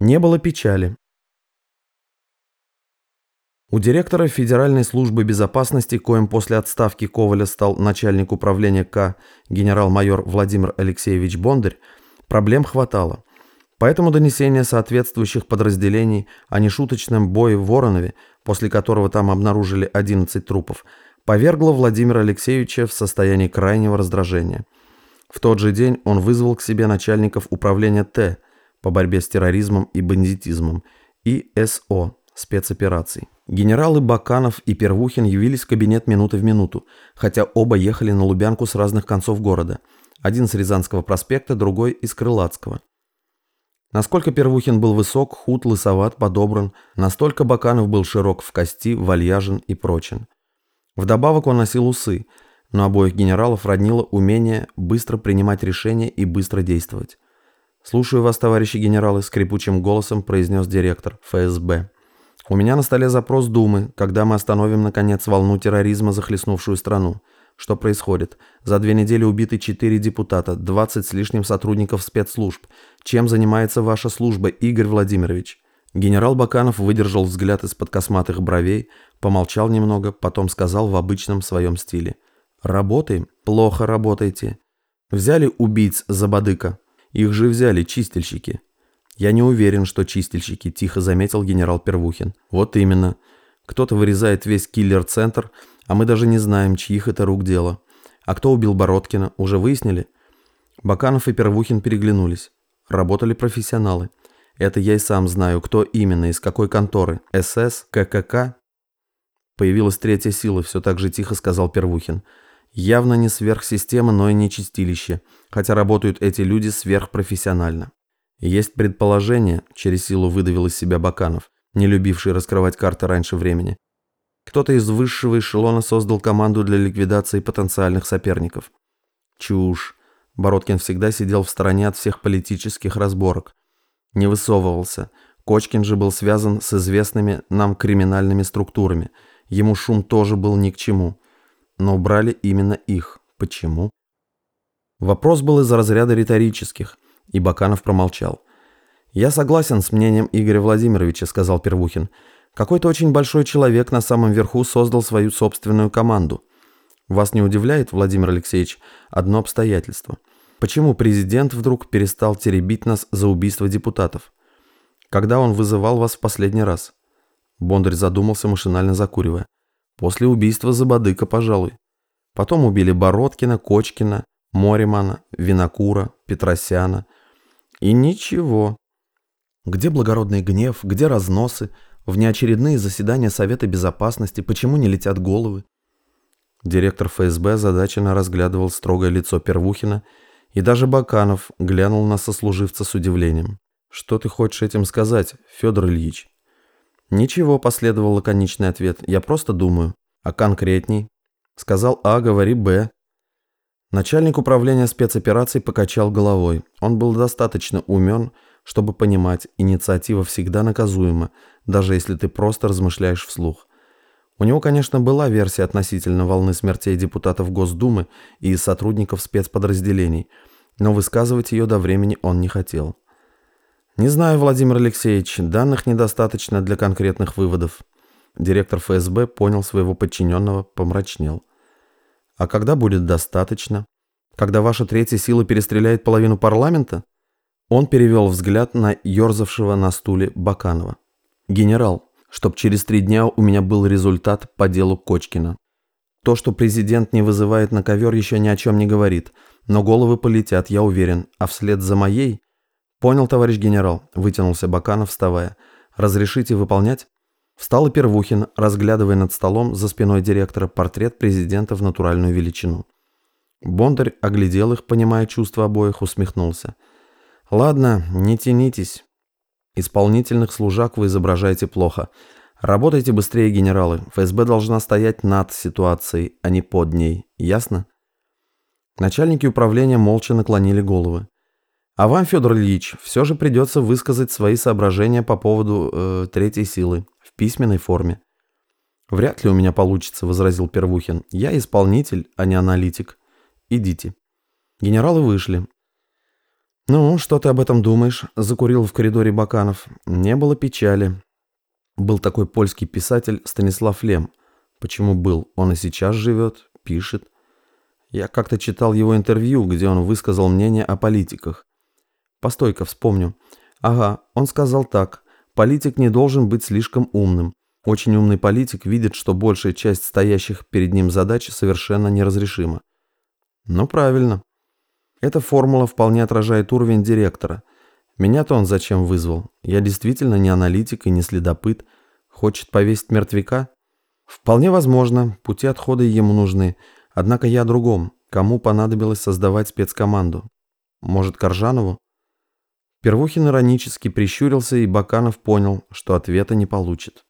Не было печали. У директора Федеральной службы безопасности, коим после отставки Коваля стал начальник управления К генерал-майор Владимир Алексеевич Бондарь, проблем хватало. Поэтому донесение соответствующих подразделений о нешуточном бое в Воронове, после которого там обнаружили 11 трупов, повергло Владимира Алексеевича в состояние крайнего раздражения. В тот же день он вызвал к себе начальников управления Т – по борьбе с терроризмом и бандитизмом, и СО спецопераций. Генералы Баканов и Первухин явились в кабинет минуты в минуту, хотя оба ехали на Лубянку с разных концов города. Один с Рязанского проспекта, другой из Крылатского. Насколько Первухин был высок, худ, лысоват, подобран, настолько Баканов был широк в кости, вальяжен и прочен. Вдобавок он носил усы, но обоих генералов роднило умение быстро принимать решения и быстро действовать. «Слушаю вас, товарищи генералы», — скрипучим голосом произнес директор ФСБ. «У меня на столе запрос Думы, когда мы остановим, наконец, волну терроризма, захлестнувшую страну. Что происходит? За две недели убиты четыре депутата, 20 с лишним сотрудников спецслужб. Чем занимается ваша служба, Игорь Владимирович?» Генерал Баканов выдержал взгляд из-под косматых бровей, помолчал немного, потом сказал в обычном своем стиле. «Работаем? Плохо работаете. Взяли убийц за бадыка. Их же взяли чистильщики. Я не уверен, что чистильщики, тихо заметил генерал Первухин. Вот именно. Кто-то вырезает весь киллер-центр, а мы даже не знаем, чьих это рук дело. А кто убил Бородкина, уже выяснили? Баканов и Первухин переглянулись. Работали профессионалы. Это я и сам знаю, кто именно, из какой конторы. СС, ККК? Появилась третья сила, все так же тихо сказал Первухин. Явно не сверхсистема, но и не чистилище, хотя работают эти люди сверхпрофессионально. Есть предположение, через силу выдавил из себя Баканов, не любивший раскрывать карты раньше времени. Кто-то из высшего эшелона создал команду для ликвидации потенциальных соперников. Чушь. Бородкин всегда сидел в стороне от всех политических разборок. Не высовывался. Кочкин же был связан с известными нам криминальными структурами. Ему шум тоже был ни к чему но убрали именно их. Почему? Вопрос был из разряда риторических, и Баканов промолчал. «Я согласен с мнением Игоря Владимировича», — сказал Первухин. «Какой-то очень большой человек на самом верху создал свою собственную команду. Вас не удивляет, Владимир Алексеевич, одно обстоятельство. Почему президент вдруг перестал теребить нас за убийство депутатов? Когда он вызывал вас в последний раз?» Бондарь задумался, машинально закуривая. После убийства Забадыка, пожалуй. Потом убили Бородкина, Кочкина, Моримана, Винокура, Петросяна. И ничего. Где благородный гнев, где разносы, внеочередные заседания Совета Безопасности, почему не летят головы? Директор ФСБ озадаченно разглядывал строгое лицо Первухина, и даже Баканов глянул на сослуживца с удивлением. «Что ты хочешь этим сказать, Федор Ильич?» «Ничего», – последовал лаконичный ответ. «Я просто думаю». «А конкретней?» Сказал А, говори Б. Начальник управления спецопераций покачал головой. Он был достаточно умен, чтобы понимать, инициатива всегда наказуема, даже если ты просто размышляешь вслух. У него, конечно, была версия относительно волны смертей депутатов Госдумы и сотрудников спецподразделений, но высказывать ее до времени он не хотел. «Не знаю, Владимир Алексеевич, данных недостаточно для конкретных выводов». Директор ФСБ понял своего подчиненного, помрачнел. «А когда будет достаточно? Когда ваша третья сила перестреляет половину парламента?» Он перевел взгляд на ерзавшего на стуле Баканова. «Генерал, чтоб через три дня у меня был результат по делу Кочкина. То, что президент не вызывает на ковер, еще ни о чем не говорит, но головы полетят, я уверен, а вслед за моей «Понял, товарищ генерал», – вытянулся Баканов, вставая. «Разрешите выполнять?» Встал и Первухин, разглядывая над столом за спиной директора портрет президента в натуральную величину. Бондарь оглядел их, понимая чувства обоих, усмехнулся. «Ладно, не тянитесь. Исполнительных служак вы изображаете плохо. Работайте быстрее, генералы. ФСБ должна стоять над ситуацией, а не под ней. Ясно?» Начальники управления молча наклонили головы. А вам, Федор Ильич, все же придется высказать свои соображения по поводу э, третьей силы в письменной форме. Вряд ли у меня получится, возразил Первухин. Я исполнитель, а не аналитик. Идите. Генералы вышли. «Ну, что ты об этом думаешь?» – закурил в коридоре Баканов. «Не было печали. Был такой польский писатель Станислав Лем. Почему был? Он и сейчас живет, пишет. Я как-то читал его интервью, где он высказал мнение о политиках. Постой-ка, вспомню. Ага, он сказал так. Политик не должен быть слишком умным. Очень умный политик видит, что большая часть стоящих перед ним задач совершенно неразрешима. Ну, правильно. Эта формула вполне отражает уровень директора. Меня-то он зачем вызвал? Я действительно не аналитик и не следопыт. Хочет повесить мертвяка? Вполне возможно, пути отхода ему нужны. Однако я о другом. Кому понадобилось создавать спецкоманду? Может, Коржанову? Первухин иронически прищурился, и Баканов понял, что ответа не получит.